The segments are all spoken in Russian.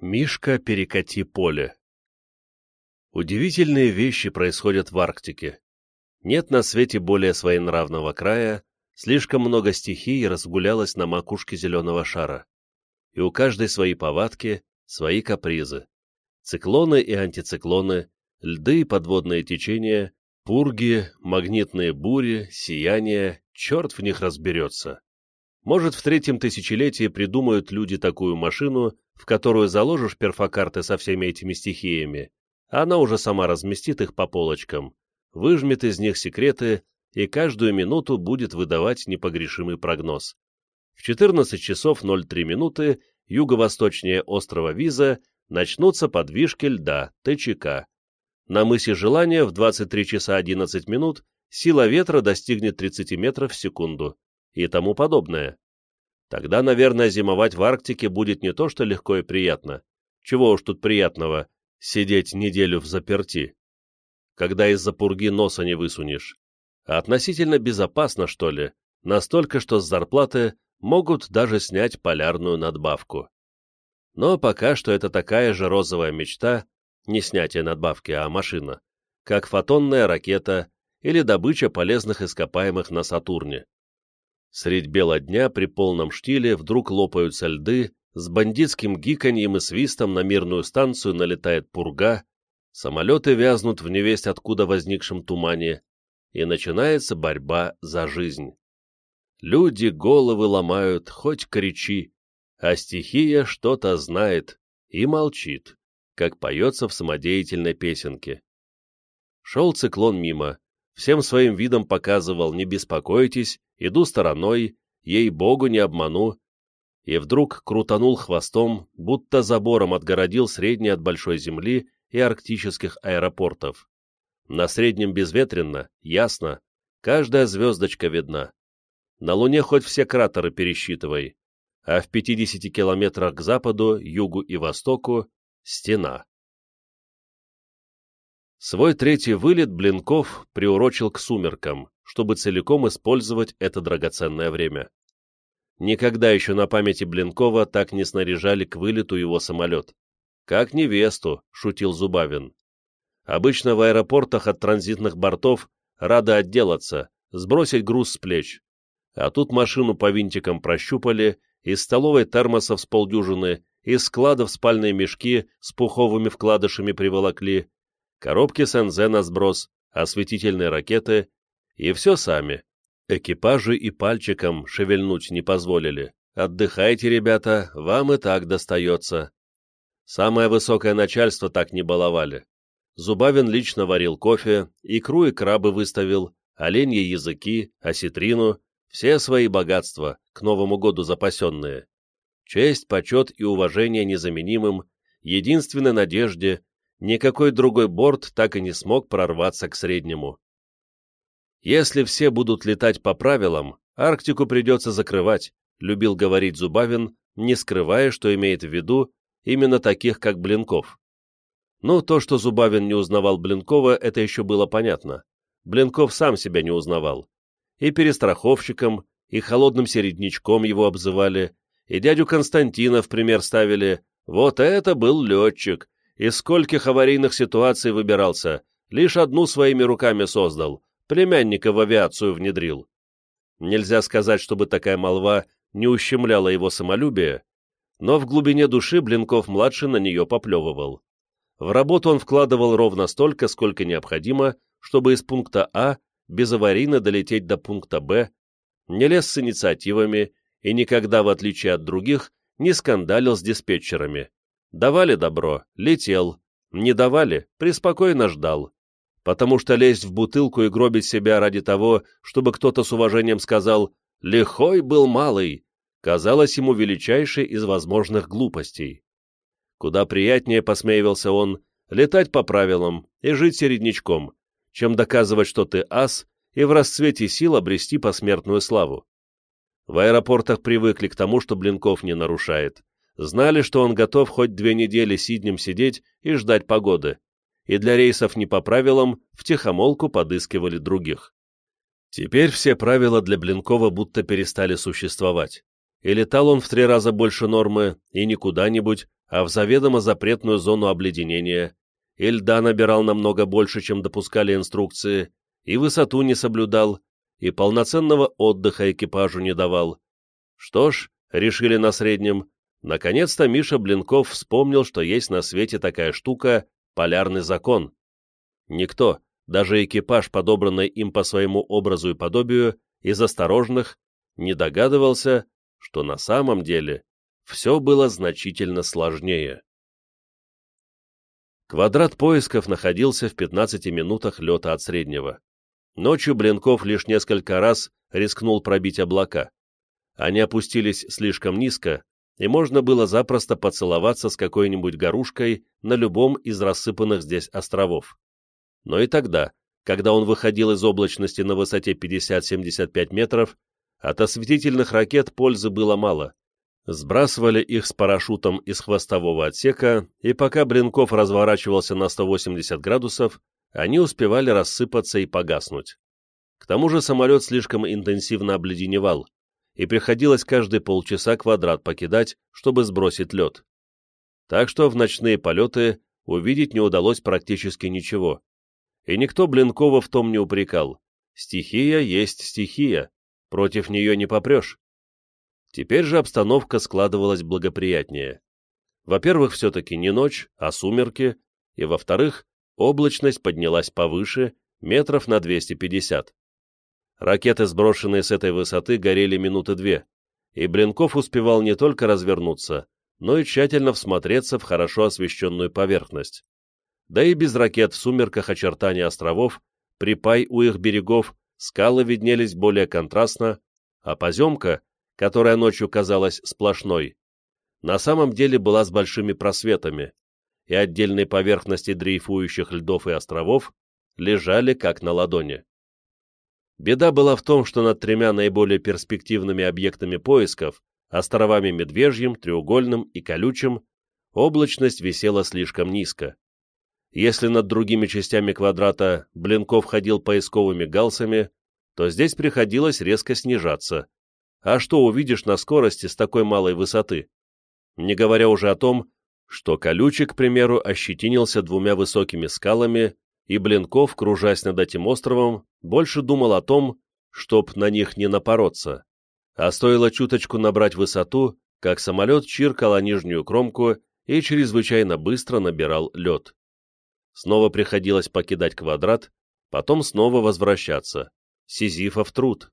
Мишка, перекати поле. Удивительные вещи происходят в Арктике. Нет на свете более своенравного края, слишком много стихий разгулялось на макушке зеленого шара. И у каждой свои повадки, свои капризы. Циклоны и антициклоны, льды и подводные течения, пурги, магнитные бури, сияния, черт в них разберется. Может, в третьем тысячелетии придумают люди такую машину, в которую заложишь перфокарты со всеми этими стихиями, она уже сама разместит их по полочкам, выжмет из них секреты и каждую минуту будет выдавать непогрешимый прогноз. В 14 часов 03 минуты юго-восточнее острова Виза начнутся подвижки льда ТЧК. На мысе Желания в 23 часа 11 минут сила ветра достигнет 30 метров в секунду и тому подобное. Тогда, наверное, зимовать в Арктике будет не то что легко и приятно. Чего уж тут приятного, сидеть неделю в заперти. Когда из-за пурги носа не высунешь. А относительно безопасно, что ли, настолько, что с зарплаты могут даже снять полярную надбавку. Но пока что это такая же розовая мечта, не снятие надбавки, а машина, как фотонная ракета или добыча полезных ископаемых на Сатурне. Средь бела дня при полном штиле вдруг лопаются льды, с бандитским гиканьем и свистом на мирную станцию налетает пурга, самолеты вязнут в невесть откуда возникшем тумане, и начинается борьба за жизнь. Люди головы ломают, хоть кричи, а стихия что-то знает и молчит, как поется в самодеятельной песенке. Шел циклон мимо, всем своим видом показывал «не беспокойтесь, иду стороной, ей-богу не обману», и вдруг крутанул хвостом, будто забором отгородил средний от большой земли и арктических аэропортов. На среднем безветренно, ясно, каждая звездочка видна. На Луне хоть все кратеры пересчитывай, а в 50 километрах к западу, югу и востоку — стена. Свой третий вылет Блинков приурочил к сумеркам, чтобы целиком использовать это драгоценное время. Никогда еще на памяти Блинкова так не снаряжали к вылету его самолет. «Как невесту», — шутил Зубавин. Обычно в аэропортах от транзитных бортов рады отделаться, сбросить груз с плеч. А тут машину по винтикам прощупали, из столовой термосов с полдюжины, из складов спальные мешки с пуховыми вкладышами приволокли, коробки с НЗ на сброс, осветительные ракеты, и все сами. Экипажи и пальчиком шевельнуть не позволили. Отдыхайте, ребята, вам и так достается. Самое высокое начальство так не баловали. Зубавин лично варил кофе, икру и крабы выставил, оленьи языки, осетрину, все свои богатства, к Новому году запасенные. Честь, почет и уважение незаменимым, единственной надежде, никакой другой борт так и не смог прорваться к среднему. Если все будут летать по правилам, Арктику придется закрывать, любил говорить Зубавин, не скрывая, что имеет в виду именно таких, как Блинков. Ну, то, что Зубавин не узнавал Блинкова, это еще было понятно. Блинков сам себя не узнавал. И перестраховщиком, и холодным середнячком его обзывали, и дядю Константина в пример ставили. Вот это был летчик, из скольких аварийных ситуаций выбирался, лишь одну своими руками создал, племянника в авиацию внедрил. Нельзя сказать, чтобы такая молва не ущемляла его самолюбие, но в глубине души Блинков-младший на нее поплевывал. В работу он вкладывал ровно столько, сколько необходимо, чтобы из пункта А безаварийно долететь до пункта Б, не лез с инициативами и никогда, в отличие от других, не скандалил с диспетчерами. Давали добро, летел. Не давали, преспокойно ждал. Потому что лезть в бутылку и гробить себя ради того, чтобы кто-то с уважением сказал «лихой был малый», казалось ему величайшей из возможных глупостей. Куда приятнее, посмеивался он, летать по правилам и жить середнячком, чем доказывать, что ты ас, и в расцвете сил обрести посмертную славу. В аэропортах привыкли к тому, что Блинков не нарушает, знали, что он готов хоть две недели сиднем сидеть и ждать погоды, и для рейсов не по правилам втихомолку подыскивали других. Теперь все правила для Блинкова будто перестали существовать, и летал он в три раза больше нормы, и не куда-нибудь, а в заведомо запретную зону обледенения, и льда набирал намного больше, чем допускали инструкции, и высоту не соблюдал, и полноценного отдыха экипажу не давал. Что ж, решили на среднем, наконец-то Миша Блинков вспомнил, что есть на свете такая штука — полярный закон. Никто, даже экипаж, подобранный им по своему образу и подобию, из осторожных, не догадывался, что на самом деле все было значительно сложнее. Квадрат поисков находился в 15 минутах лета от среднего. Ночью Блинков лишь несколько раз рискнул пробить облака. Они опустились слишком низко, и можно было запросто поцеловаться с какой-нибудь горушкой на любом из рассыпанных здесь островов. Но и тогда, когда он выходил из облачности на высоте 50-75 метров, от осветительных ракет пользы было мало. Сбрасывали их с парашютом из хвостового отсека, и пока Бренков разворачивался на 180 градусов, они успевали рассыпаться и погаснуть. К тому же самолет слишком интенсивно обледеневал, и приходилось каждые полчаса квадрат покидать, чтобы сбросить лед. Так что в ночные полеты увидеть не удалось практически ничего. И никто Блинкова в том не упрекал. Стихия есть стихия, против нее не попрешь. Теперь же обстановка складывалась благоприятнее. Во-первых, все-таки не ночь, а сумерки, и во-вторых, облачность поднялась повыше, метров на 250. Ракеты, сброшенные с этой высоты, горели минуты две, и Блинков успевал не только развернуться, но и тщательно всмотреться в хорошо освещенную поверхность. Да и без ракет в сумерках очертания островов, припай у их берегов, скалы виднелись более контрастно, а поземка, которая ночью казалась сплошной, на самом деле была с большими просветами, и отдельные поверхности дрейфующих льдов и островов лежали как на ладони. Беда была в том, что над тремя наиболее перспективными объектами поисков, островами Медвежьим, Треугольным и Колючим, облачность висела слишком низко. Если над другими частями квадрата Блинков ходил поисковыми галсами, то здесь приходилось резко снижаться. А что увидишь на скорости с такой малой высоты? Не говоря уже о том, что колючик, к примеру, ощетинился двумя высокими скалами, и Блинков, кружась над этим островом, больше думал о том, чтоб на них не напороться. А стоило чуточку набрать высоту, как самолет чиркал о нижнюю кромку и чрезвычайно быстро набирал лед. Снова приходилось покидать квадрат, потом снова возвращаться. Сизифов труд.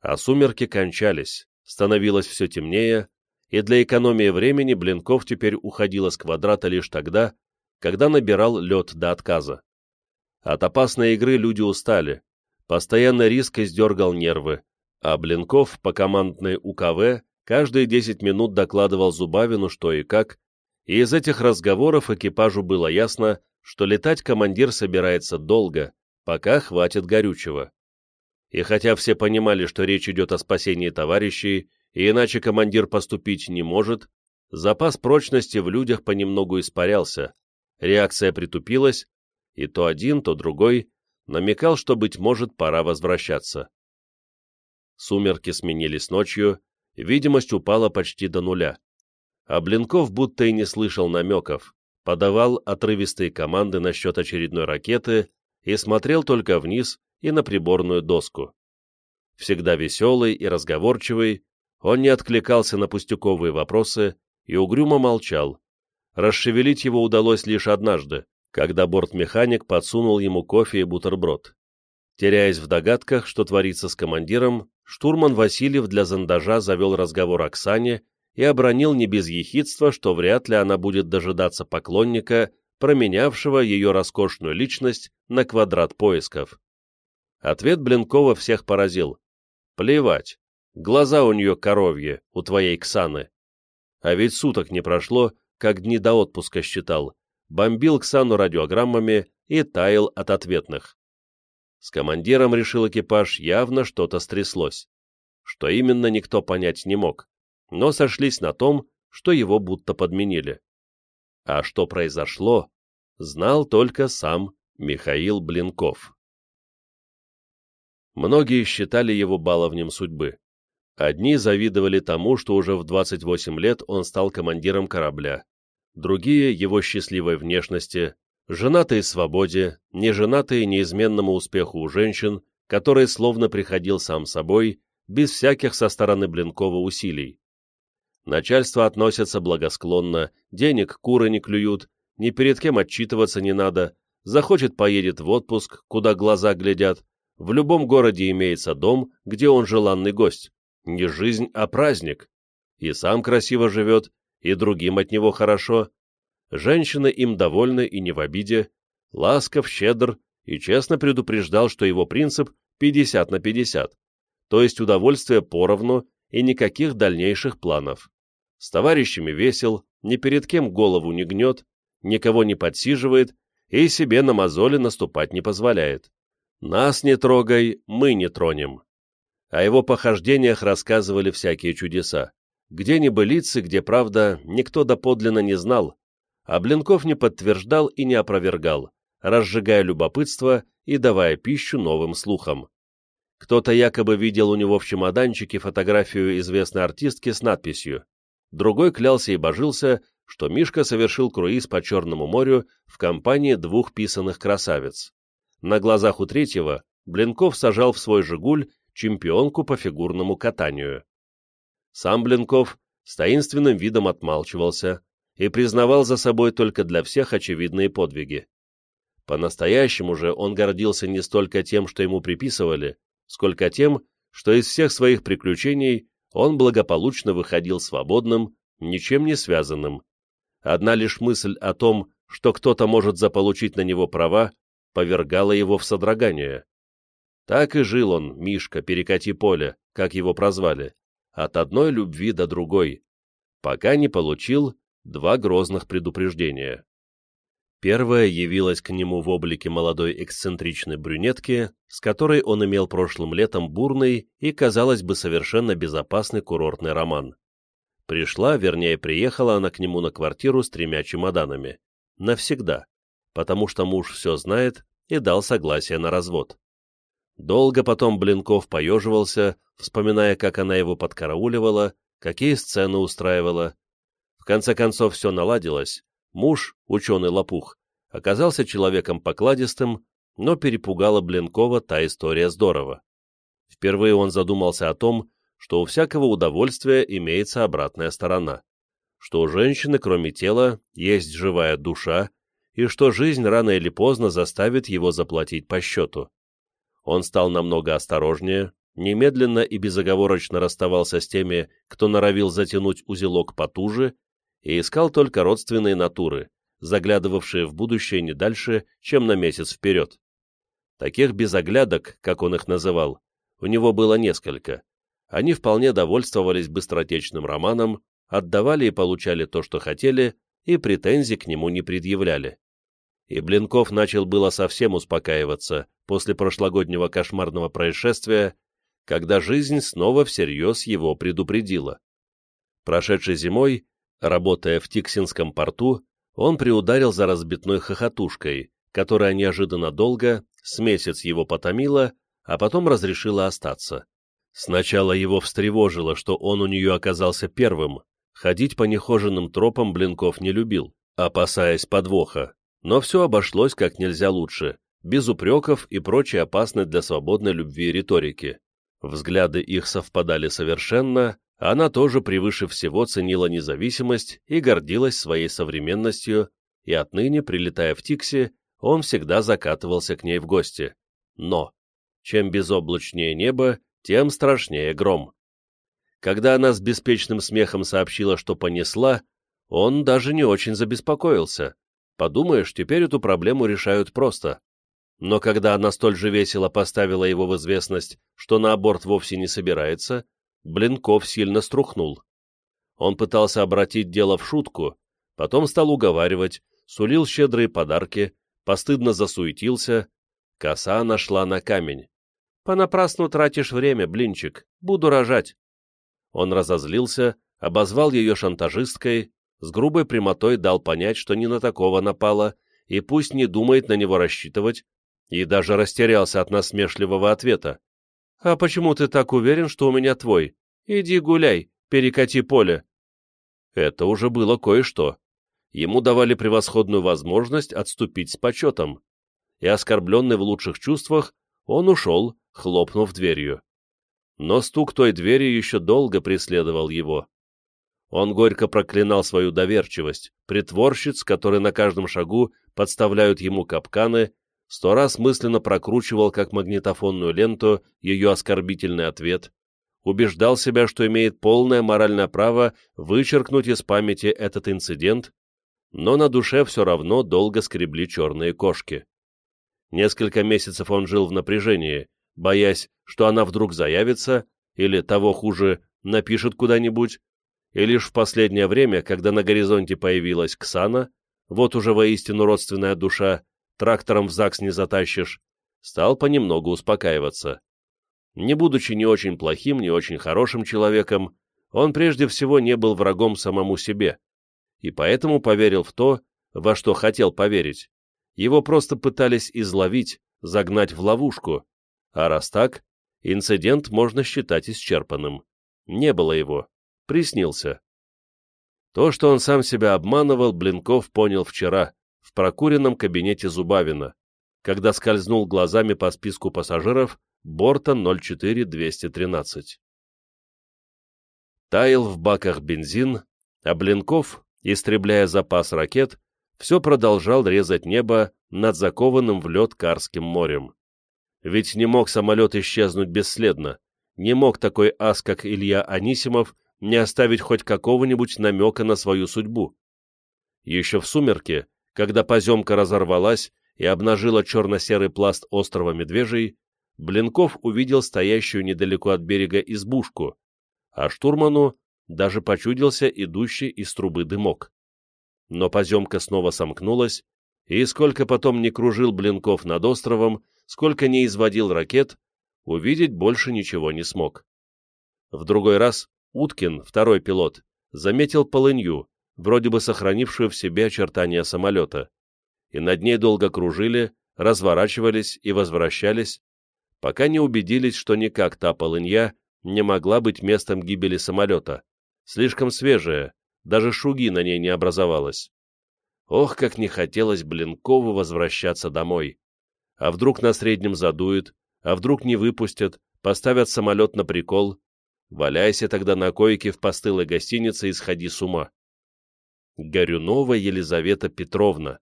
А сумерки кончались, становилось все темнее, и для экономии времени Блинков теперь уходил из квадрата лишь тогда, когда набирал лед до отказа. От опасной игры люди устали, постоянно риск издергал нервы, а Блинков по командной УКВ каждые 10 минут докладывал Зубавину что и как, и из этих разговоров экипажу было ясно, что летать командир собирается долго, пока хватит горючего. И хотя все понимали, что речь идет о спасении товарищей, и иначе командир поступить не может, запас прочности в людях понемногу испарялся, реакция притупилась, и то один, то другой намекал, что, быть может, пора возвращаться. Сумерки сменились ночью, видимость упала почти до нуля. А Блинков будто и не слышал намеков, подавал отрывистые команды насчет очередной ракеты и смотрел только вниз и на приборную доску. Всегда веселый и разговорчивый, он не откликался на пустяковые вопросы и угрюмо молчал. Расшевелить его удалось лишь однажды, когда бортмеханик подсунул ему кофе и бутерброд. Теряясь в догадках, что творится с командиром, штурман Васильев для зондажа завел разговор Оксане и обронил не без ехидства, что вряд ли она будет дожидаться поклонника, променявшего ее роскошную личность на квадрат поисков. Ответ Блинкова всех поразил. Плевать, глаза у нее коровьи, у твоей Ксаны. А ведь суток не прошло, как дни до отпуска считал, бомбил Ксану радиограммами и таял от ответных. С командиром, решил экипаж, явно что-то стряслось. Что именно, никто понять не мог но сошлись на том, что его будто подменили. А что произошло, знал только сам Михаил Блинков. Многие считали его баловнем судьбы. Одни завидовали тому, что уже в 28 лет он стал командиром корабля, другие — его счастливой внешности, женатые свободе, неженатые неизменному успеху у женщин, который словно приходил сам собой, без всяких со стороны Блинкова усилий. Начальство относится благосклонно, денег куры не клюют, ни перед кем отчитываться не надо, захочет поедет в отпуск, куда глаза глядят, в любом городе имеется дом, где он желанный гость. Не жизнь, а праздник. И сам красиво живет, и другим от него хорошо. Женщины им довольны и не в обиде. Ласков, щедр и честно предупреждал, что его принцип 50 на 50, то есть удовольствие поровну и никаких дальнейших планов. С товарищами весел, ни перед кем голову не гнет, никого не подсиживает и себе на мозоли наступать не позволяет. Нас не трогай, мы не тронем. О его похождениях рассказывали всякие чудеса. Где небылицы, где правда, никто доподлинно не знал, а Блинков не подтверждал и не опровергал, разжигая любопытство и давая пищу новым слухам. Кто-то якобы видел у него в чемоданчике фотографию известной артистки с надписью. Другой клялся и божился, что Мишка совершил круиз по Черному морю в компании двух писаных красавиц. На глазах у третьего Блинков сажал в свой «Жигуль» чемпионку по фигурному катанию. Сам Блинков с таинственным видом отмалчивался и признавал за собой только для всех очевидные подвиги. По-настоящему же он гордился не столько тем, что ему приписывали, сколько тем, что из всех своих приключений он благополучно выходил свободным, ничем не связанным. Одна лишь мысль о том, что кто-то может заполучить на него права, повергала его в содрогание. Так и жил он, Мишка, перекати поле, как его прозвали, от одной любви до другой, пока не получил два грозных предупреждения. Первая явилась к нему в облике молодой эксцентричной брюнетки, с которой он имел прошлым летом бурный и, казалось бы, совершенно безопасный курортный роман. Пришла, вернее, приехала она к нему на квартиру с тремя чемоданами. Навсегда, потому что муж все знает и дал согласие на развод. Долго потом Блинков поеживался, вспоминая, как она его подкарауливала, какие сцены устраивала. В конце концов все наладилось. Муж, ученый-лопух, оказался человеком покладистым, но перепугала Блинкова та история здорово. Впервые он задумался о том, что у всякого удовольствия имеется обратная сторона, что у женщины, кроме тела, есть живая душа, и что жизнь рано или поздно заставит его заплатить по счету. Он стал намного осторожнее, немедленно и безоговорочно расставался с теми, кто норовил затянуть узелок потуже, и искал только родственные натуры, заглядывавшие в будущее не дальше, чем на месяц вперед. Таких безоглядок, как он их называл, у него было несколько. Они вполне довольствовались быстротечным романом, отдавали и получали то, что хотели, и претензий к нему не предъявляли и Блинков начал было совсем успокаиваться после прошлогоднего кошмарного происшествия, когда жизнь снова всерьез его предупредила. Прошедшей зимой, работая в Тиксинском порту, он приударил за разбитной хохотушкой, которая неожиданно долго, с месяц его потомила, а потом разрешила остаться. Сначала его встревожило, что он у нее оказался первым, ходить по нехоженным тропам Блинков не любил, опасаясь подвоха, но все обошлось как нельзя лучше, без упреков и прочей опасной для свободной любви риторики. Взгляды их совпадали совершенно, она тоже превыше всего ценила независимость и гордилась своей современностью, и отныне, прилетая в Тикси, он всегда закатывался к ней в гости. Но, чем безоблачнее небо, тем страшнее гром. Когда она с беспечным смехом сообщила, что понесла, он даже не очень забеспокоился. Подумаешь, теперь эту проблему решают просто. Но когда она столь же весело поставила его в известность, что на аборт вовсе не собирается, Блинков сильно струхнул. Он пытался обратить дело в шутку, потом стал уговаривать, сулил щедрые подарки, постыдно засуетился. Коса нашла на камень. «Понапрасну тратишь время, блинчик, буду рожать». Он разозлился, обозвал ее шантажисткой, с грубой прямотой дал понять, что не на такого напала, и пусть не думает на него рассчитывать, и даже растерялся от насмешливого ответа. «А почему ты так уверен, что у меня твой? Иди гуляй, перекати поле. Это уже было кое-что. Ему давали превосходную возможность отступить с почетом. И оскорбленный в лучших чувствах, он ушел, хлопнув дверью. Но стук той двери еще долго преследовал его. Он горько проклинал свою доверчивость, притворщиц, которые на каждом шагу подставляют ему капканы, сто раз мысленно прокручивал как магнитофонную ленту ее оскорбительный ответ, убеждал себя, что имеет полное моральное право вычеркнуть из памяти этот инцидент, но на душе все равно долго скребли черные кошки. Несколько месяцев он жил в напряжении, боясь, что она вдруг заявится, или, того хуже, напишет куда-нибудь, и лишь в последнее время, когда на горизонте появилась Ксана, вот уже воистину родственная душа, трактором в ЗАГС не затащишь, стал понемногу успокаиваться. Не будучи ни очень плохим, ни очень хорошим человеком, он прежде всего не был врагом самому себе, и поэтому поверил в то, во что хотел поверить. Его просто пытались изловить, загнать в ловушку, а раз так, инцидент можно считать исчерпанным. Не было его приснился. То, что он сам себя обманывал, Блинков понял вчера, в прокуренном кабинете Зубавина, когда скользнул глазами по списку пассажиров борта 04213. Таял в баках бензин, а Блинков, истребляя запас ракет, все продолжал резать небо над закованным в лед Карским морем. Ведь не мог самолет исчезнуть бесследно, не мог такой ас, как Илья Анисимов, не оставить хоть какого-нибудь намека на свою судьбу. Еще в сумерке, когда поземка разорвалась и обнажила черно-серый пласт острова Медвежий, Блинков увидел стоящую недалеко от берега избушку, а штурману даже почудился идущий из трубы дымок. Но поземка снова сомкнулась, и сколько потом не кружил Блинков над островом, сколько не изводил ракет, увидеть больше ничего не смог. В другой раз Уткин, второй пилот, заметил полынью, вроде бы сохранившую в себе очертания самолета, и над ней долго кружили, разворачивались и возвращались, пока не убедились, что никак та полынья не могла быть местом гибели самолета, слишком свежая, даже шуги на ней не образовалось. Ох, как не хотелось Блинкову возвращаться домой. А вдруг на среднем задует, а вдруг не выпустят, поставят самолет на прикол, Валяйся тогда на койке в постылой гостинице и сходи с ума. Горюнова Елизавета Петровна.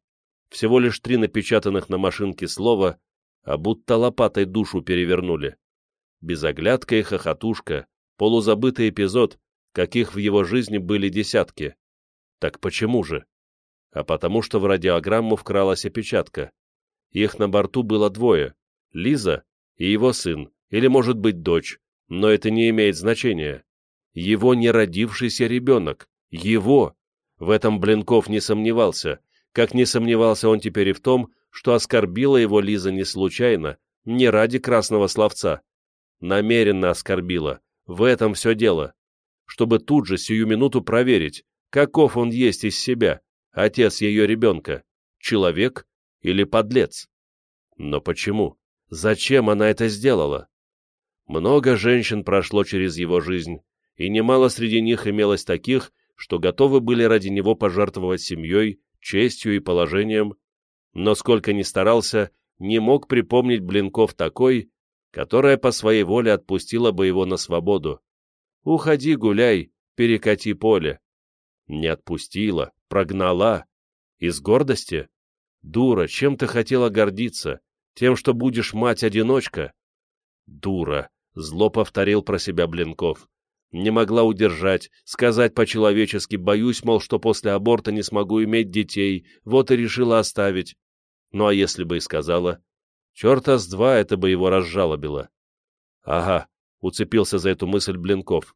Всего лишь три напечатанных на машинке слова, а будто лопатой душу перевернули. Безоглядка и хохотушка, полузабытый эпизод, каких в его жизни были десятки. Так почему же? А потому что в радиограмму вкралась опечатка. Их на борту было двое — Лиза и его сын, или, может быть, дочь, но это не имеет значения. Его неродившийся ребенок. Его. В этом Блинков не сомневался, как не сомневался он теперь и в том, что оскорбила его Лиза не случайно, не ради красного словца. Намеренно оскорбила. В этом все дело. Чтобы тут же, сию минуту проверить, каков он есть из себя, отец ее ребенка, человек или подлец. Но почему? Зачем она это сделала? Много женщин прошло через его жизнь, и немало среди них имелось таких, что готовы были ради него пожертвовать семьей, честью и положением, но сколько ни старался, не мог припомнить Блинков такой, которая по своей воле отпустила бы его на свободу. «Уходи, гуляй, перекати поле». Не отпустила, прогнала. Из гордости? Дура, чем ты хотела гордиться? Тем, что будешь мать-одиночка? Дура, Зло повторил про себя Блинков. Не могла удержать, сказать по-человечески, боюсь, мол, что после аборта не смогу иметь детей, вот и решила оставить. Ну а если бы и сказала? Черта с два это бы его разжалобило. Ага, уцепился за эту мысль Блинков.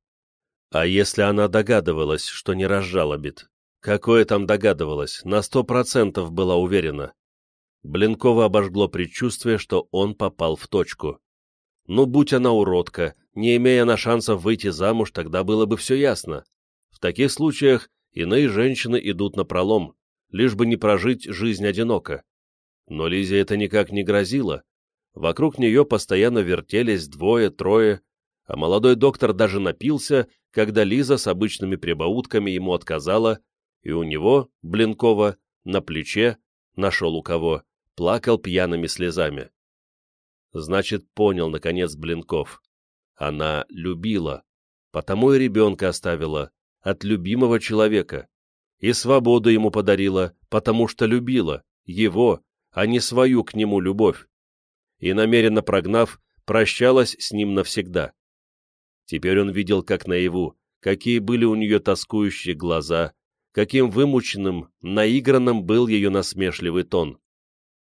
А если она догадывалась, что не разжалобит? Какое там догадывалась, на сто процентов была уверена. Блинкова обожгло предчувствие, что он попал в точку. Ну, будь она уродка, не имея на шансов выйти замуж, тогда было бы все ясно. В таких случаях иные женщины идут на пролом, лишь бы не прожить жизнь одиноко. Но Лизе это никак не грозило. Вокруг нее постоянно вертелись двое-трое, А молодой доктор даже напился, когда Лиза с обычными прибаутками ему отказала, и у него, Блинкова, на плече, нашел у кого, плакал пьяными слезами. Значит, понял, наконец, Блинков. Она любила, потому и ребенка оставила, от любимого человека, и свободу ему подарила, потому что любила, его, а не свою к нему любовь, и, намеренно прогнав, прощалась с ним навсегда. Теперь он видел, как наяву, какие были у нее тоскующие глаза, каким вымученным, наигранным был ее насмешливый тон.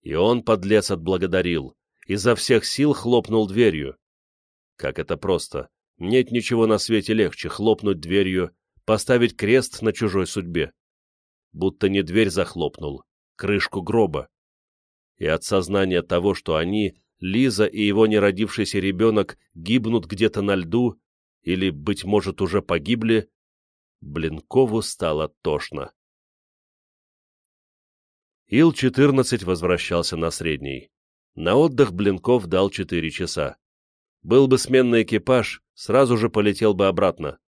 И он, подлец, отблагодарил, изо всех сил хлопнул дверью. Как это просто! Нет ничего на свете легче хлопнуть дверью, поставить крест на чужой судьбе. Будто не дверь захлопнул, крышку гроба. И от сознания того, что они, Лиза и его неродившийся ребенок, гибнут где-то на льду, или, быть может, уже погибли, Блинкову стало тошно. Ил-14 возвращался на средний. На отдых Блинков дал 4 часа. Был бы сменный экипаж, сразу же полетел бы обратно,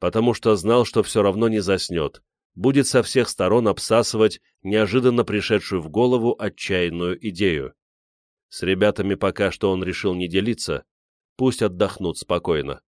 потому что знал, что все равно не заснет, будет со всех сторон обсасывать неожиданно пришедшую в голову отчаянную идею. С ребятами пока что он решил не делиться, пусть отдохнут спокойно.